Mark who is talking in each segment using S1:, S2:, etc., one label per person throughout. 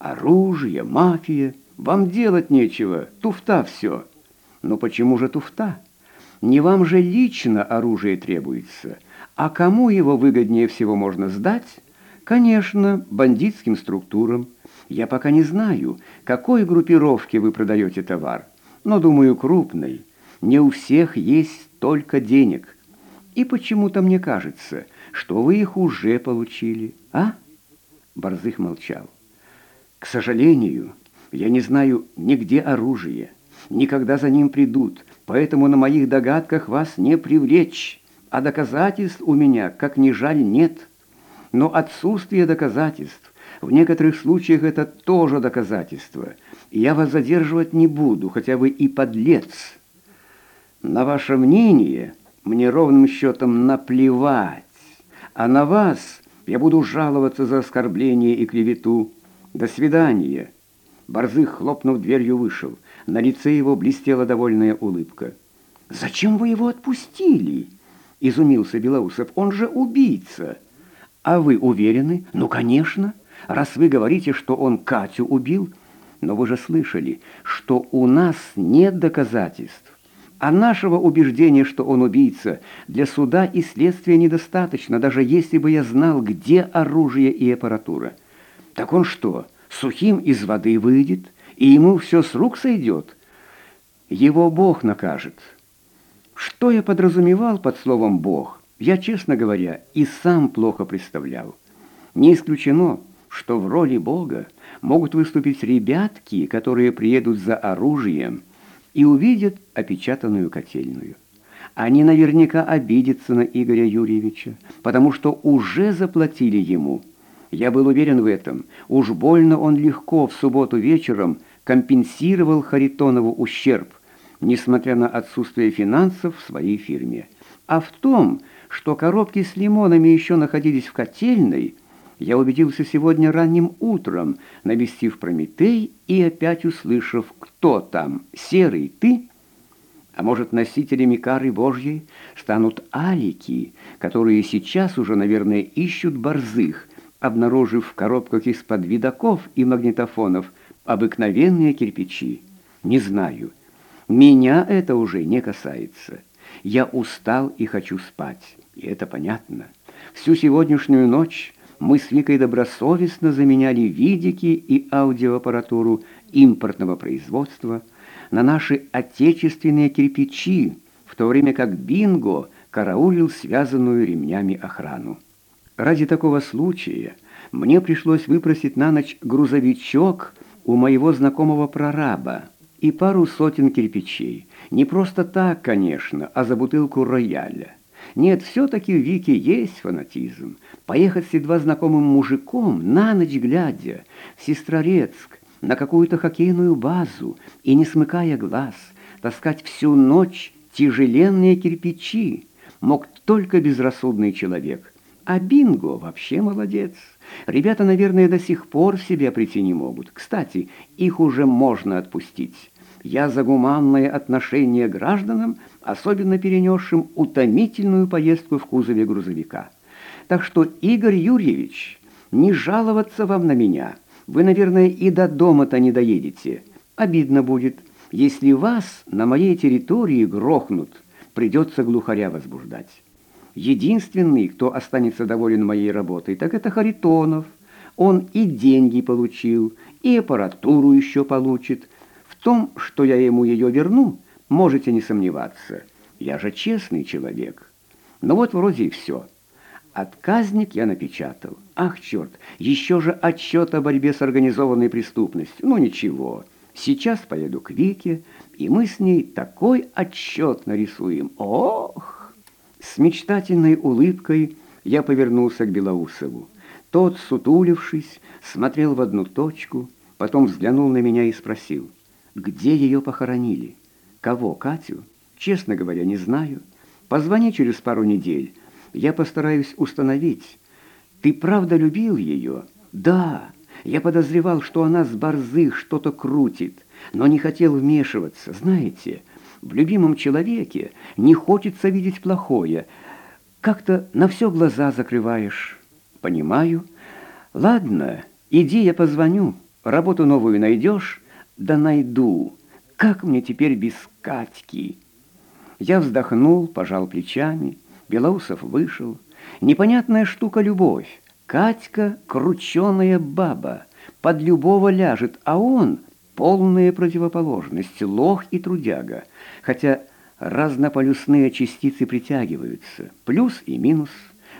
S1: Оружие, мафия. Вам делать нечего, туфта все. Но почему же туфта? Не вам же лично оружие требуется, а кому его выгоднее всего можно сдать? Конечно, бандитским структурам. Я пока не знаю, какой группировке вы продаете товар, но, думаю, крупной. Не у всех есть столько денег. И почему-то мне кажется, что вы их уже получили, а?» Борзых молчал. «К сожалению, я не знаю нигде оружие, никогда за ним придут, поэтому на моих догадках вас не привлечь, а доказательств у меня, как ни жаль, нет. Но отсутствие доказательств в некоторых случаях это тоже доказательство, я вас задерживать не буду, хотя вы и подлец. На ваше мнение мне ровным счетом наплевать, а на вас я буду жаловаться за оскорбление и клевету. До свидания». Борзых, хлопнув дверью, вышел. На лице его блестела довольная улыбка. «Зачем вы его отпустили?» — изумился Белоусов. «Он же убийца!» «А вы уверены?» «Ну, конечно, раз вы говорите, что он Катю убил. Но вы же слышали, что у нас нет доказательств. А нашего убеждения, что он убийца, для суда и следствия недостаточно, даже если бы я знал, где оружие и аппаратура. Так он что, сухим из воды выйдет, и ему все с рук сойдет? Его Бог накажет». Что я подразумевал под словом «Бог», я, честно говоря, и сам плохо представлял. Не исключено, что в роли Бога могут выступить ребятки, которые приедут за оружием и увидят опечатанную котельную. Они наверняка обидятся на Игоря Юрьевича, потому что уже заплатили ему. Я был уверен в этом. Уж больно он легко в субботу вечером компенсировал Харитонову ущерб несмотря на отсутствие финансов в своей фирме. А в том, что коробки с лимонами еще находились в котельной, я убедился сегодня ранним утром, навестив Прометей и опять услышав, кто там, серый ты? А может, носителями кары Божьей станут алики, которые сейчас уже, наверное, ищут борзых, обнаружив в коробках из-под видаков и магнитофонов обыкновенные кирпичи? Не знаю. Меня это уже не касается. Я устал и хочу спать, и это понятно. Всю сегодняшнюю ночь мы с Викой добросовестно заменяли видики и аудиоаппаратуру импортного производства на наши отечественные кирпичи, в то время как Бинго караулил связанную ремнями охрану. Ради такого случая мне пришлось выпросить на ночь грузовичок у моего знакомого прораба, и пару сотен кирпичей. Не просто так, конечно, а за бутылку рояля. Нет, все-таки в Вике есть фанатизм. Поехать с едва знакомым мужиком, на ночь глядя, в Сестрорецк, на какую-то хоккейную базу, и, не смыкая глаз, таскать всю ночь тяжеленные кирпичи, мог только безрассудный человек. А Бинго вообще молодец. Ребята, наверное, до сих пор себя прийти не могут. Кстати, их уже можно отпустить. Я за гуманное отношение к гражданам, особенно перенесшим утомительную поездку в кузове грузовика. Так что, Игорь Юрьевич, не жаловаться вам на меня. Вы, наверное, и до дома-то не доедете. Обидно будет, если вас на моей территории грохнут, придется глухаря возбуждать. Единственный, кто останется доволен моей работой, так это Харитонов. Он и деньги получил, и аппаратуру еще получит. В том, что я ему ее верну, можете не сомневаться. Я же честный человек. Ну вот вроде и все. Отказник я напечатал. Ах, черт, еще же отчет о борьбе с организованной преступностью. Ну ничего, сейчас поеду к Вике, и мы с ней такой отчет нарисуем. Ох! С мечтательной улыбкой я повернулся к Белоусову. Тот, сутулившись, смотрел в одну точку, потом взглянул на меня и спросил, где ее похоронили? Кого, Катю? Честно говоря, не знаю. Позвони через пару недель. Я постараюсь установить. Ты правда любил ее? Да. Я подозревал, что она с борзых что-то крутит, но не хотел вмешиваться. Знаете, в любимом человеке не хочется видеть плохое. Как-то на все глаза закрываешь. Понимаю. Ладно, иди, я позвоню. Работу новую найдешь? Да найду. Как мне теперь без Катьки? Я вздохнул, пожал плечами. Белоусов вышел. Непонятная штука любовь. Катька — крученая баба, под любого ляжет, а он — полная противоположность, лох и трудяга. Хотя разнополюсные частицы притягиваются, плюс и минус.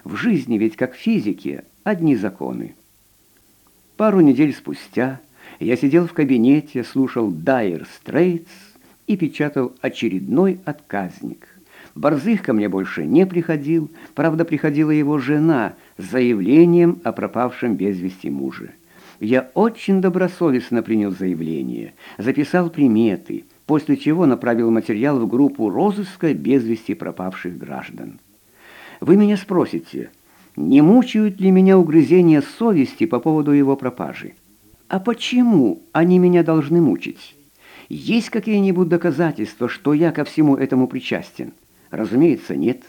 S1: В жизни ведь, как в физике, одни законы. Пару недель спустя я сидел в кабинете, слушал Dire Straits и печатал очередной отказник. Борзых ко мне больше не приходил, правда, приходила его жена с заявлением о пропавшем без вести муже. Я очень добросовестно принял заявление, записал приметы, после чего направил материал в группу розыска без вести пропавших граждан. Вы меня спросите, не мучают ли меня угрызения совести по поводу его пропажи? А почему они меня должны мучить? Есть какие-нибудь доказательства, что я ко всему этому причастен? Разумеется, нет.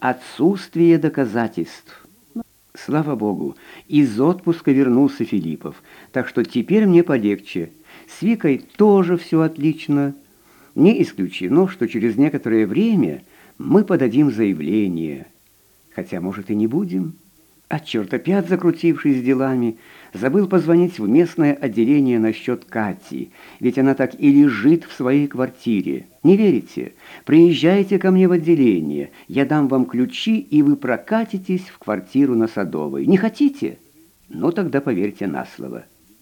S1: Отсутствие доказательств. Слава Богу, из отпуска вернулся Филиппов, так что теперь мне полегче. С Викой тоже все отлично. Не исключено, что через некоторое время мы подадим заявление – Хотя, может, и не будем. А черт, опять закрутившись делами, забыл позвонить в местное отделение насчет Кати, ведь она так и лежит в своей квартире. Не верите? Приезжайте ко мне в отделение, я дам вам ключи, и вы прокатитесь в квартиру на Садовой. Не хотите? Ну, тогда поверьте на слово».